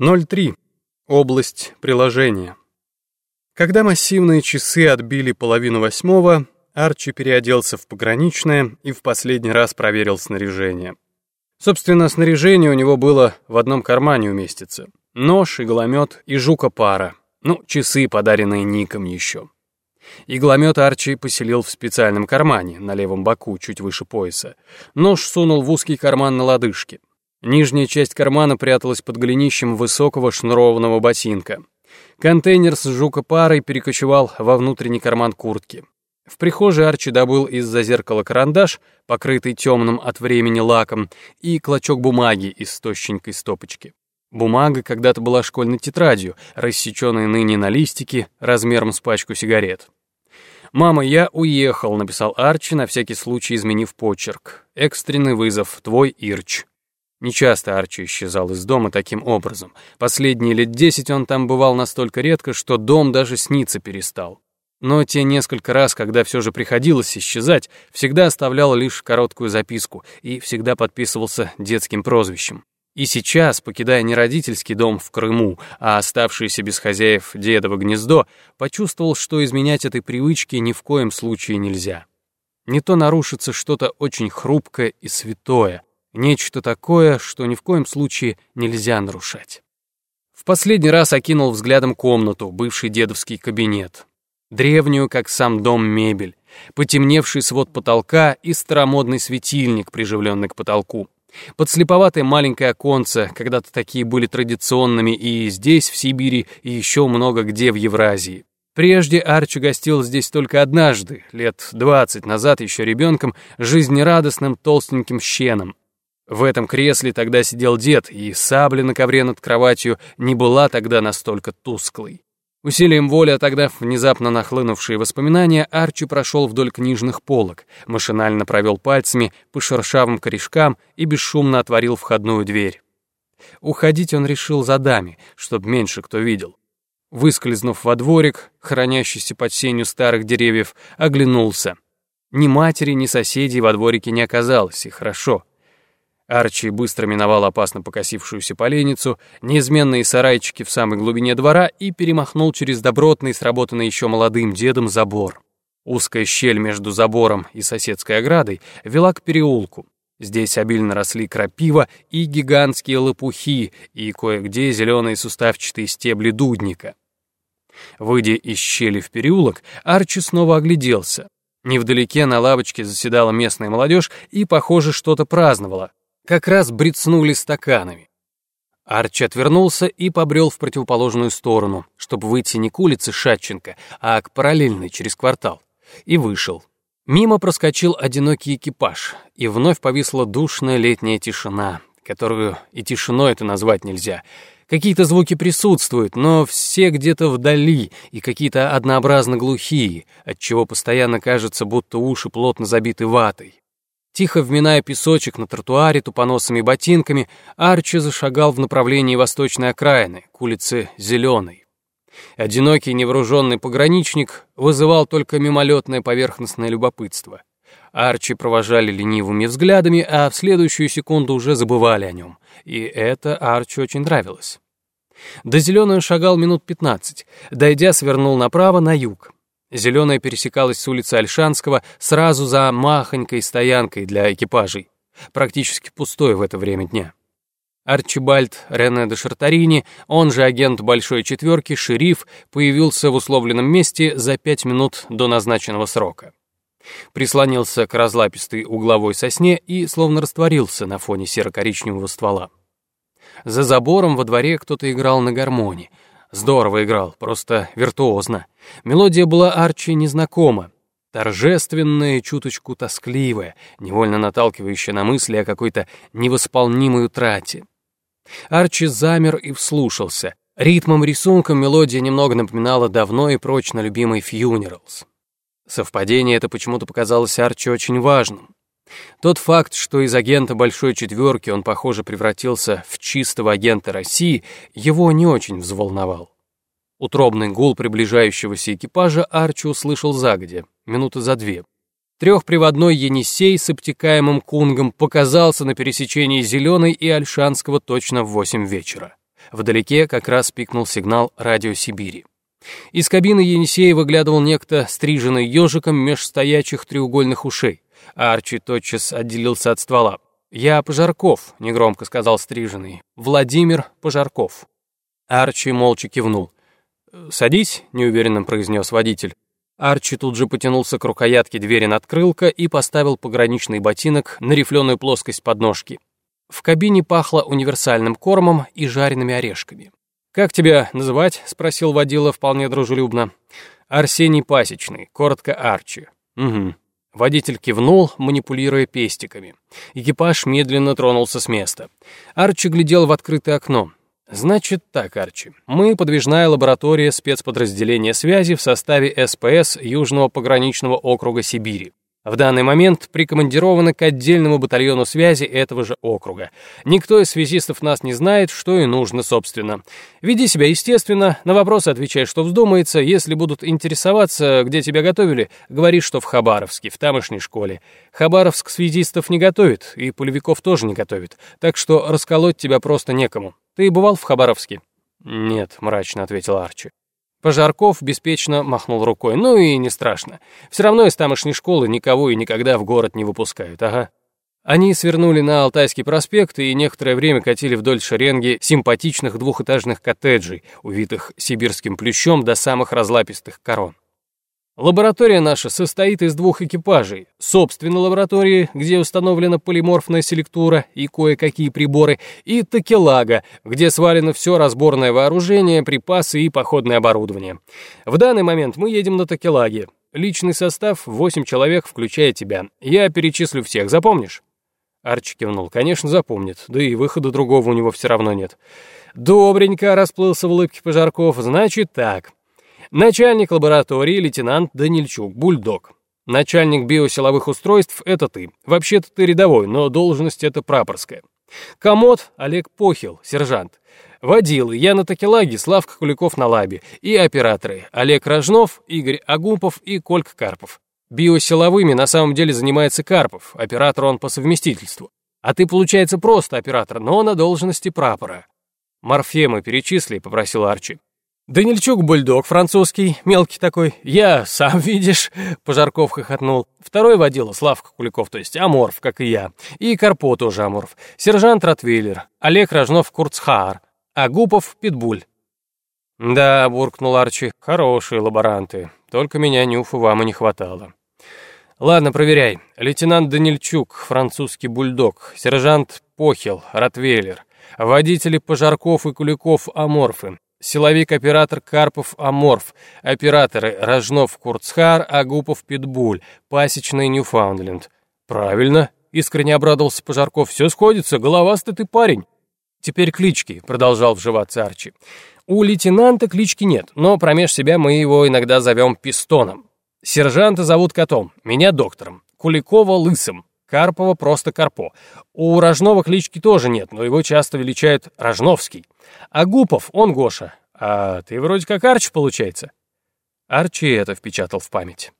03. Область приложения. Когда массивные часы отбили половину восьмого, Арчи переоделся в пограничное и в последний раз проверил снаряжение. Собственно, снаряжение у него было в одном кармане уместится. Нож, игломет и жука-пара. Ну, часы, подаренные Ником еще. Игломет Арчи поселил в специальном кармане, на левом боку, чуть выше пояса. Нож сунул в узкий карман на лодыжке. Нижняя часть кармана пряталась под голенищем высокого шнурованного ботинка. Контейнер с жука-парой перекочевал во внутренний карман куртки. В прихожей Арчи добыл из-за зеркала карандаш, покрытый темным от времени лаком, и клочок бумаги из тощенькой стопочки. Бумага когда-то была школьной тетрадью, рассеченной ныне на листики, размером с пачку сигарет. «Мама, я уехал», — написал Арчи, на всякий случай изменив почерк. «Экстренный вызов, твой Ирч». Нечасто Арчи исчезал из дома таким образом. Последние лет десять он там бывал настолько редко, что дом даже сниться перестал. Но те несколько раз, когда все же приходилось исчезать, всегда оставлял лишь короткую записку и всегда подписывался детским прозвищем. И сейчас, покидая не родительский дом в Крыму, а оставшееся без хозяев дедово гнездо, почувствовал, что изменять этой привычке ни в коем случае нельзя. Не то нарушится что-то очень хрупкое и святое — Нечто такое, что ни в коем случае нельзя нарушать. В последний раз окинул взглядом комнату, бывший дедовский кабинет. Древнюю, как сам дом, мебель, потемневший свод потолка и старомодный светильник, приживленный к потолку. Подслеповатое маленькое оконце, когда-то такие были традиционными и здесь, в Сибири, и еще много где в Евразии. Прежде Арчи гостил здесь только однажды, лет двадцать назад, еще ребенком, жизнерадостным толстеньким щеном. В этом кресле тогда сидел дед, и сабля на ковре над кроватью не была тогда настолько тусклой. Усилием воли, отогнав внезапно нахлынувшие воспоминания, Арчи прошел вдоль книжных полок, машинально провел пальцами по шершавым корешкам и бесшумно отворил входную дверь. Уходить он решил за дами, чтобы меньше кто видел. Выскользнув во дворик, хранящийся под сенью старых деревьев, оглянулся. Ни матери, ни соседей во дворике не оказалось, и хорошо — Арчи быстро миновал опасно покосившуюся поленницу, неизменные сарайчики в самой глубине двора и перемахнул через добротный, сработанный еще молодым дедом, забор. Узкая щель между забором и соседской оградой вела к переулку. Здесь обильно росли крапива и гигантские лопухи, и кое-где зеленые суставчатые стебли дудника. Выйдя из щели в переулок, Арчи снова огляделся. Невдалеке на лавочке заседала местная молодежь и, похоже, что-то праздновала как раз брецнули стаканами. Арчи отвернулся и побрел в противоположную сторону, чтобы выйти не к улице Шатченко, а к параллельной через квартал. И вышел. Мимо проскочил одинокий экипаж, и вновь повисла душная летняя тишина, которую и тишиной это назвать нельзя. Какие-то звуки присутствуют, но все где-то вдали и какие-то однообразно глухие, отчего постоянно кажется, будто уши плотно забиты ватой. Тихо вминая песочек на тротуаре тупоносыми ботинками, Арчи зашагал в направлении восточной окраины, к улице Зеленой. Одинокий невооруженный пограничник вызывал только мимолетное поверхностное любопытство. Арчи провожали ленивыми взглядами, а в следующую секунду уже забывали о нем. И это Арчи очень нравилось. До Зеленой шагал минут пятнадцать. Дойдя, свернул направо на юг. Зеленая пересекалась с улицы Альшанского сразу за махонькой стоянкой для экипажей, практически пустой в это время дня. Арчибальд Рене де Шартарини, он же агент Большой Четверки, шериф, появился в условленном месте за пять минут до назначенного срока. Прислонился к разлапистой угловой сосне и словно растворился на фоне серо-коричневого ствола. За забором во дворе кто-то играл на гармонии. Здорово играл, просто виртуозно. Мелодия была Арчи незнакома. Торжественная чуточку тоскливая, невольно наталкивающая на мысли о какой-то невосполнимой утрате. Арчи замер и вслушался. Ритмом рисунком мелодия немного напоминала давно и прочно любимый «Funerals». Совпадение это почему-то показалось Арчи очень важным. Тот факт, что из агента Большой Четверки он, похоже, превратился в чистого агента России, его не очень взволновал. Утробный гул приближающегося экипажа Арчи услышал загодя, минуты за две. Трехприводной Енисей с обтекаемым кунгом показался на пересечении Зеленой и Альшанского точно в восемь вечера. Вдалеке как раз пикнул сигнал радио Сибири. Из кабины Енисея выглядывал некто, стриженный ежиком меж стоячих треугольных ушей. Арчи тотчас отделился от ствола. «Я Пожарков», — негромко сказал стриженный. «Владимир Пожарков». Арчи молча кивнул. «Садись», — неуверенно произнес водитель. Арчи тут же потянулся к рукоятке двери надкрылка и поставил пограничный ботинок на рифленую плоскость подножки. В кабине пахло универсальным кормом и жареными орешками. «Как тебя называть?» — спросил водила вполне дружелюбно. «Арсений Пасечный, коротко Арчи». «Угу». Водитель кивнул, манипулируя пестиками. Экипаж медленно тронулся с места. Арчи глядел в открытое окно. Значит так, Арчи. Мы подвижная лаборатория спецподразделения связи в составе СПС Южного пограничного округа Сибири. В данный момент прикомандированы к отдельному батальону связи этого же округа. Никто из связистов нас не знает, что и нужно, собственно. Веди себя естественно, на вопросы отвечай, что вздумается. Если будут интересоваться, где тебя готовили, говори, что в Хабаровске, в тамошней школе. Хабаровск связистов не готовит, и полевиков тоже не готовит, так что расколоть тебя просто некому. Ты бывал в Хабаровске?» «Нет», — мрачно ответил Арчи. Пожарков беспечно махнул рукой. «Ну и не страшно. Все равно из тамошней школы никого и никогда в город не выпускают, ага». Они свернули на Алтайский проспект и некоторое время катили вдоль шеренги симпатичных двухэтажных коттеджей, увитых сибирским плющом до самых разлапистых корон. Лаборатория наша состоит из двух экипажей. Собственной лаборатории, где установлена полиморфная селектура и кое-какие приборы, и такелага, где свалено все разборное вооружение, припасы и походное оборудование. В данный момент мы едем на такелаге. Личный состав — 8 человек, включая тебя. Я перечислю всех, запомнишь? Арчи кивнул. Конечно, запомнит. Да и выхода другого у него все равно нет. Добренько расплылся в улыбке Пожарков. Значит так. Начальник лаборатории лейтенант Данильчук, бульдог. Начальник биосиловых устройств — это ты. Вообще-то ты рядовой, но должность это прапорская. Комод Олег Похил, сержант. Водилы Яна Такелаги, Славка Куликов на лабе. И операторы Олег Рожнов, Игорь Агумпов и Колька Карпов. Биосиловыми на самом деле занимается Карпов, оператор он по совместительству. А ты, получается, просто оператор, но на должности прапора. «Морфемы перечисли», — попросил Арчи. «Данильчук-бульдог французский, мелкий такой. Я, сам видишь», — Пожарков хохотнул. Второй водила, Славка Куликов, то есть Аморф, как и я. И Карпо тоже Аморф. Сержант Ротвейлер. Олег Рожнов Курцхаар. А Гупов Питбуль. «Да», — буркнул Арчи, — «хорошие лаборанты. Только меня нюфа вам и не хватало». «Ладно, проверяй. Лейтенант Данильчук, французский бульдог. Сержант Похил, Ротвейлер. Водители Пожарков и Куликов Аморфы. Силовик-оператор Карпов Аморф, операторы Рожнов Курцхар, Агупов Питбуль, пасечный Ньюфаундленд. Правильно, искренне обрадовался Пожарков. Все сходится, головастый ты парень. Теперь клички, продолжал вживаться Арчи. У лейтенанта клички нет, но промеж себя мы его иногда зовем Пистоном. Сержанта зовут Котом, меня доктором, Куликова Лысым, Карпова просто Карпо. У Рожнова клички тоже нет, но его часто величают Рожновский. А Гупов, он Гоша. А ты вроде как Арчи, получается. Арчи это впечатал в память.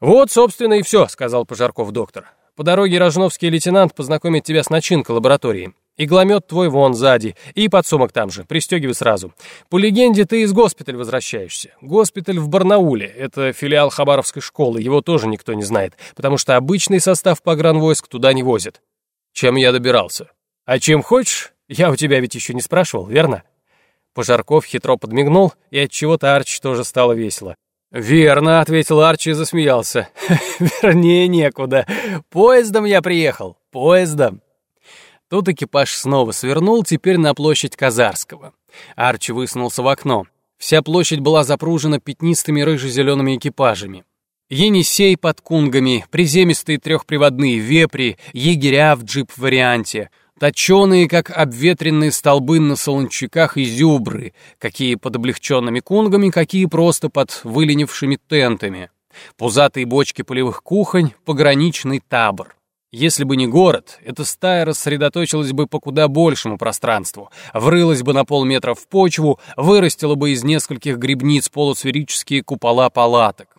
«Вот, собственно, и все», — сказал Пожарков доктор. «По дороге Рожновский лейтенант познакомит тебя с начинкой лаборатории. Игломет твой вон сзади, и подсумок там же, пристегивай сразу. По легенде, ты из госпиталя возвращаешься. Госпиталь в Барнауле, это филиал Хабаровской школы, его тоже никто не знает, потому что обычный состав погранвойск туда не возят. Чем я добирался? А чем хочешь? Я у тебя ведь еще не спрашивал, верно? Пожарков хитро подмигнул, и от чего то Арчи тоже стало весело. «Верно», — ответил Арчи и засмеялся. «Вернее, некуда. Поездом я приехал. Поездом». Тут экипаж снова свернул, теперь на площадь Казарского. Арчи высунулся в окно. Вся площадь была запружена пятнистыми рыже-зелеными экипажами. Енисей под кунгами, приземистые трехприводные вепри, егеря в джип-варианте, точеные, как обветренные столбы на солончаках и зюбры, какие под облегченными кунгами, какие просто под выленившими тентами. Пузатые бочки полевых кухонь, пограничный табор. Если бы не город, эта стая рассредоточилась бы по куда большему пространству, врылась бы на полметра в почву, вырастила бы из нескольких грибниц полусферические купола палаток.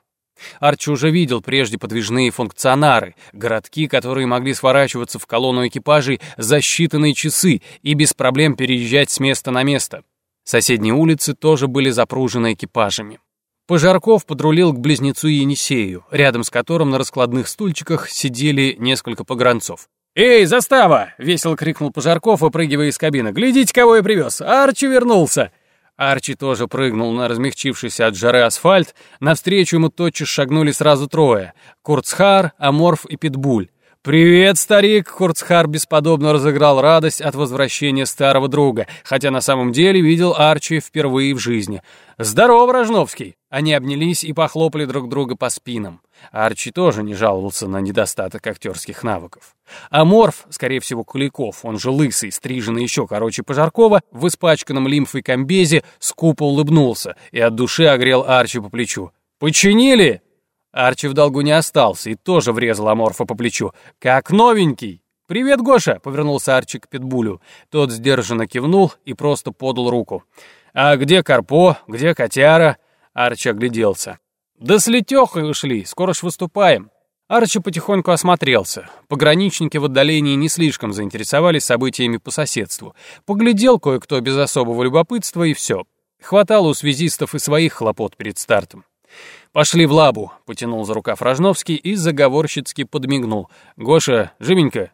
Арчи уже видел прежде подвижные функционары, городки, которые могли сворачиваться в колонну экипажей за считанные часы и без проблем переезжать с места на место. Соседние улицы тоже были запружены экипажами. Пожарков подрулил к близнецу Енисею, рядом с которым на раскладных стульчиках сидели несколько погранцов. «Эй, застава!» — весело крикнул Пожарков, выпрыгивая из кабины. «Глядите, кого я привез! Арчи вернулся!» Арчи тоже прыгнул на размягчившийся от жары асфальт. Навстречу ему тотчас шагнули сразу трое — Курцхар, Аморф и Питбуль. «Привет, старик!» — Курцхар бесподобно разыграл радость от возвращения старого друга, хотя на самом деле видел Арчи впервые в жизни. «Здорово, Рожновский!» Они обнялись и похлопали друг друга по спинам. Арчи тоже не жаловался на недостаток актерских навыков. Аморф, скорее всего, Куликов, он же лысый, стриженный еще короче Пожаркова, в испачканном лимфой комбезе скупо улыбнулся и от души огрел Арчи по плечу. «Починили?» Арчи в долгу не остался и тоже врезал Аморфа по плечу. «Как новенький!» «Привет, Гоша!» — повернулся Арчи к Питбулю. Тот сдержанно кивнул и просто подал руку. «А где Карпо? Где Котяра?» Арчи огляделся. «Да с Летехой ушли, скоро ж выступаем». Арчи потихоньку осмотрелся. Пограничники в отдалении не слишком заинтересовались событиями по соседству. Поглядел кое-кто без особого любопытства и все. Хватало у связистов и своих хлопот перед стартом. «Пошли в лабу», — потянул за рукав Рожновский и заговорщицки подмигнул. «Гоша, живенько».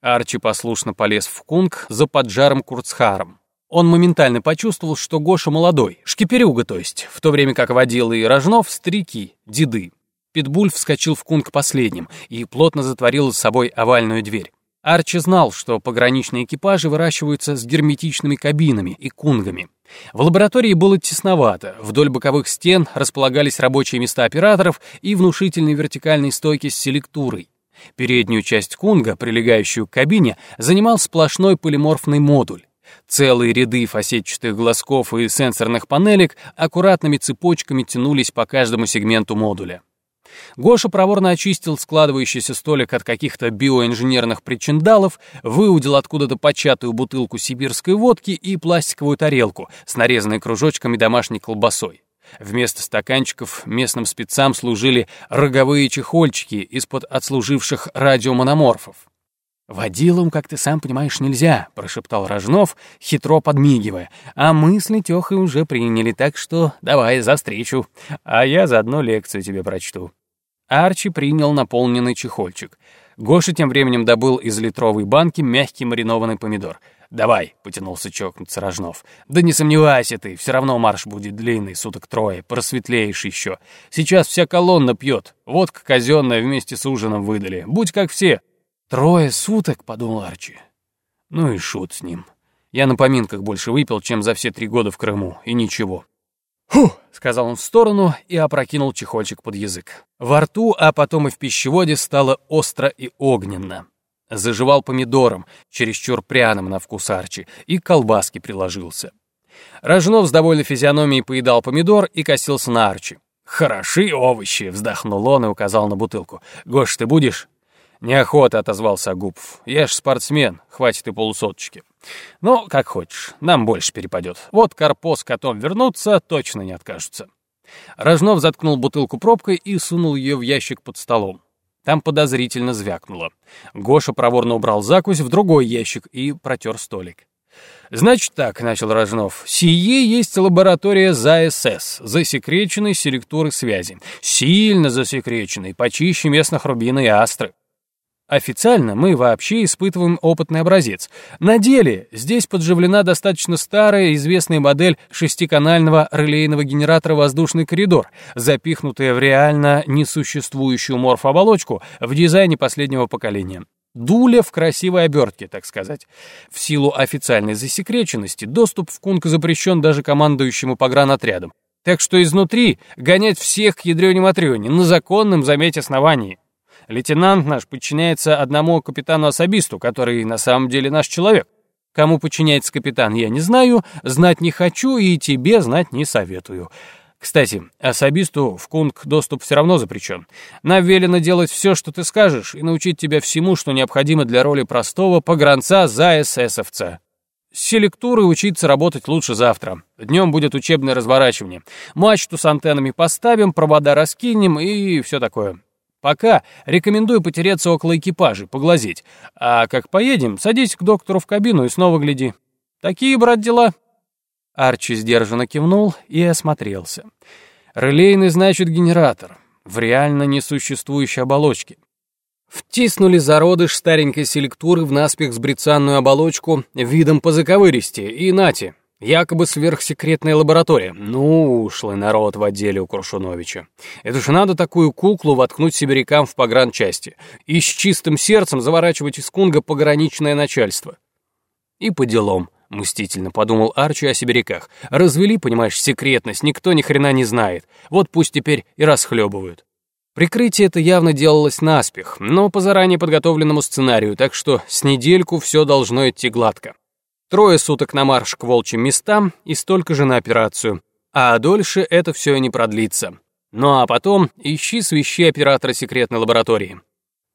Арчи послушно полез в кунг за поджаром Курцхаром. Он моментально почувствовал, что Гоша молодой, шкиперюга то есть, в то время как водила и Рожнов — старики, деды. Питбуль вскочил в кунг последним и плотно затворил за собой овальную дверь. Арчи знал, что пограничные экипажи выращиваются с герметичными кабинами и кунгами. В лаборатории было тесновато, вдоль боковых стен располагались рабочие места операторов и внушительные вертикальные стойки с селектурой. Переднюю часть кунга, прилегающую к кабине, занимал сплошной полиморфный модуль. Целые ряды фасетчатых глазков и сенсорных панелек аккуратными цепочками тянулись по каждому сегменту модуля. Гоша проворно очистил складывающийся столик от каких-то биоинженерных причиндалов, выудил откуда-то початую бутылку сибирской водки и пластиковую тарелку с нарезанной кружочками домашней колбасой. Вместо стаканчиков местным спецам служили роговые чехольчики из-под отслуживших радиомономорфов. «Водилом, как ты сам понимаешь, нельзя», — прошептал Рожнов, хитро подмигивая. «А мысли Тёхой уже приняли, так что давай за встречу, а я заодно лекцию тебе прочту». Арчи принял наполненный чехольчик. Гоша тем временем добыл из литровой банки мягкий маринованный помидор. «Давай», — потянулся чокнуться Рожнов. «Да не сомневайся ты, все равно марш будет длинный, суток трое, просветлеешь еще. Сейчас вся колонна пьет, водка казенная вместе с ужином выдали. Будь как все». «Трое суток», — подумал Арчи. «Ну и шут с ним. Я на поминках больше выпил, чем за все три года в Крыму, и ничего. «Фу!» — сказал он в сторону и опрокинул чехольчик под язык. Во рту, а потом и в пищеводе стало остро и огненно. Заживал помидором, чересчур пряным на вкус арчи, и к колбаске приложился. Рожнов с довольной физиономией поедал помидор и косился на арчи. «Хороши овощи!» — вздохнул он и указал на бутылку. «Гош, ты будешь?» «Неохота», — отозвался Агупов. «Я ж спортсмен, хватит и полусоточки». Ну, как хочешь, нам больше перепадет. Вот Карпо с котом вернутся, точно не откажутся. Рожнов заткнул бутылку пробкой и сунул ее в ящик под столом. Там подозрительно звякнуло. Гоша проворно убрал закусь в другой ящик и протер столик. «Значит так», — начал Рожнов, — «сие есть лаборатория ЗАСС, засекреченной селектуры связи. Сильно засекреченной, почище местных рубина и астры. Официально мы вообще испытываем опытный образец. На деле здесь подживлена достаточно старая известная модель шестиканального релейного генератора «Воздушный коридор», запихнутая в реально несуществующую морфооболочку в дизайне последнего поколения. Дуля в красивой обертке, так сказать. В силу официальной засекреченности доступ в Кунг запрещен даже командующему погранотрядом. Так что изнутри гонять всех к ядрёне-матрёне на законном, заметь, основании. Лейтенант наш подчиняется одному капитану-особисту, который на самом деле наш человек. Кому подчиняется капитан, я не знаю, знать не хочу и тебе знать не советую. Кстати, особисту в Кунг доступ все равно запрещен. Нам велено делать все, что ты скажешь, и научить тебя всему, что необходимо для роли простого погранца за эсэсовца. С учиться работать лучше завтра. Днем будет учебное разворачивание. Мачту с антеннами поставим, провода раскинем и все такое. Пока рекомендую потереться около экипажа, поглазеть. А как поедем, садись к доктору в кабину и снова гляди. Такие, брат, дела. Арчи сдержанно кивнул и осмотрелся. Релейный, значит, генератор. В реально несуществующей оболочке. Втиснули зародыш старенькой селектуры в наспех сбрицанную оболочку видом по заковыристи, и нате, Якобы сверхсекретная лаборатория. Ну, ушлый народ в отделе у Крушуновича. Это же надо такую куклу воткнуть сибирякам в погранчасти и с чистым сердцем заворачивать из кунга пограничное начальство. И по делам, мстительно подумал Арчи о сибиряках. Развели, понимаешь, секретность, никто ни хрена не знает. Вот пусть теперь и расхлебывают. Прикрытие это явно делалось наспех, но по заранее подготовленному сценарию, так что с недельку все должно идти гладко. Трое суток на марш к волчьим местам и столько же на операцию. А дольше это все и не продлится. Ну а потом ищи свищи оператора секретной лаборатории.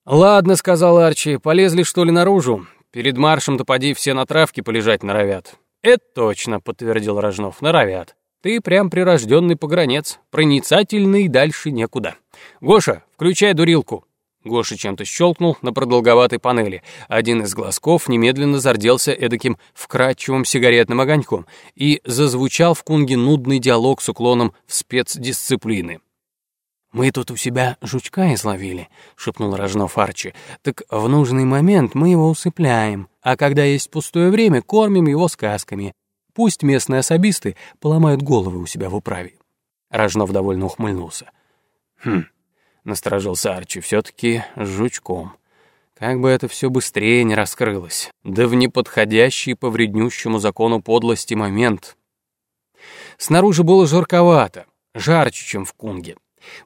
«Ладно», — сказал Арчи, — «полезли что ли наружу? Перед маршем-то поди все на травке полежать норовят». «Это точно», — подтвердил Рожнов, — «норовят. Ты прям прирожденный погранец, проницательный дальше некуда. Гоша, включай дурилку». Гоша чем-то щелкнул на продолговатой панели. Один из глазков немедленно зарделся эдаким вкрадчивым сигаретным огоньком и зазвучал в кунге нудный диалог с уклоном в спецдисциплины. «Мы тут у себя жучка изловили», — шепнул Рожнов Арчи. «Так в нужный момент мы его усыпляем, а когда есть пустое время, кормим его сказками. Пусть местные особисты поломают головы у себя в управе». Рожнов довольно ухмыльнулся. «Хм, насторожился Арчи, все-таки жучком. Как бы это все быстрее не раскрылось. Да в неподходящий по вреднющему закону подлости момент. Снаружи было жарковато, жарче, чем в Кунге.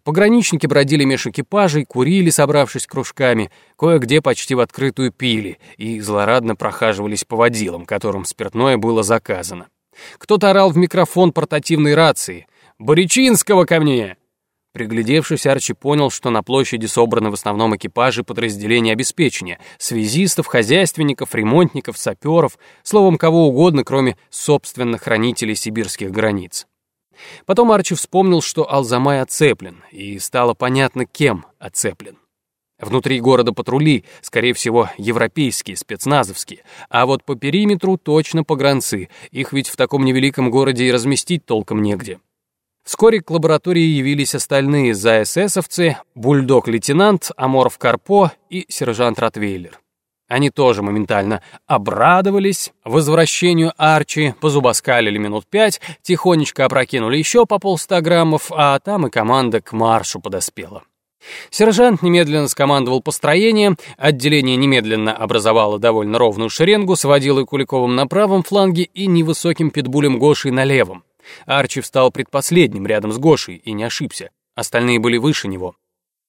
Пограничники бродили меж экипажей, курили, собравшись кружками, кое-где почти в открытую пили и злорадно прохаживались по водилам, которым спиртное было заказано. Кто-то орал в микрофон портативной рации «Боричинского ко мне!» Приглядевшись, Арчи понял, что на площади собраны в основном экипажи подразделения обеспечения, связистов, хозяйственников, ремонтников, саперов, словом, кого угодно, кроме собственных хранителей сибирских границ. Потом Арчи вспомнил, что Алзамай оцеплен, и стало понятно, кем оцеплен. Внутри города патрули, скорее всего, европейские, спецназовские, а вот по периметру точно погранцы, их ведь в таком невеликом городе и разместить толком негде. Вскоре к лаборатории явились остальные ЗАССовцы, бульдог-лейтенант, Аморов Карпо и сержант Ротвейлер. Они тоже моментально обрадовались возвращению Арчи, позубоскалили минут пять, тихонечко опрокинули еще по полста граммов, а там и команда к маршу подоспела. Сержант немедленно скомандовал построение, отделение немедленно образовало довольно ровную шеренгу с водилой Куликовым на правом фланге и невысоким питбулем Гошей на левом. Арчи встал предпоследним рядом с Гошей и не ошибся. Остальные были выше него.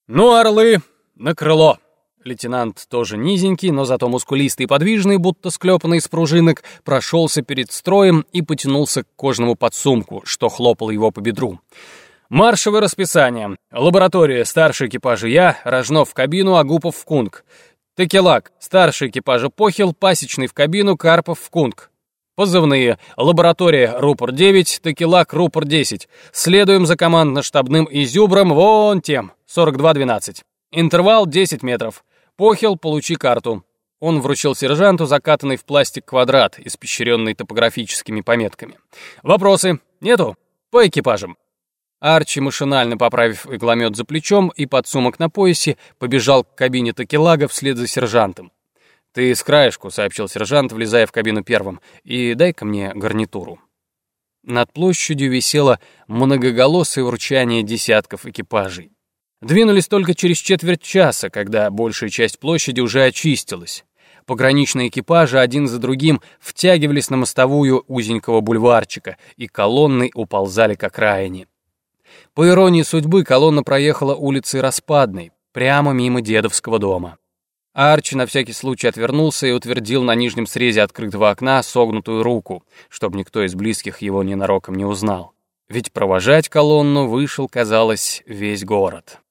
«Ну, орлы, на крыло!» Лейтенант, тоже низенький, но зато мускулистый и подвижный, будто склепанный из пружинок, прошелся перед строем и потянулся к кожному подсумку, что хлопало его по бедру. «Маршевое расписание. Лаборатория, старший экипажа я, Рожнов в кабину, Агупов в кунг. Текелак, старший экипажа Похил, пасечный в кабину, Карпов в кунг. Позывные. Лаборатория Рупор-9, Текилак Рупор-10. Следуем за командно-штабным изюбром вон тем. 42-12. Интервал 10 метров. Похил, получи карту. Он вручил сержанту закатанный в пластик квадрат, испещренный топографическими пометками. «Вопросы? Нету? По экипажам». Арчи, машинально поправив игломет за плечом и подсумок на поясе, побежал к кабине Такелага вслед за сержантом. «Ты с краешку», — сообщил сержант, влезая в кабину первым, «и дай-ка мне гарнитуру». Над площадью висело многоголосое урчание десятков экипажей. Двинулись только через четверть часа, когда большая часть площади уже очистилась. Пограничные экипажи один за другим втягивались на мостовую узенького бульварчика и колонны уползали к окраине. По иронии судьбы, колонна проехала улицей Распадной, прямо мимо дедовского дома. Арчи на всякий случай отвернулся и утвердил на нижнем срезе открытого окна согнутую руку, чтобы никто из близких его ненароком не узнал. Ведь провожать колонну вышел, казалось, весь город.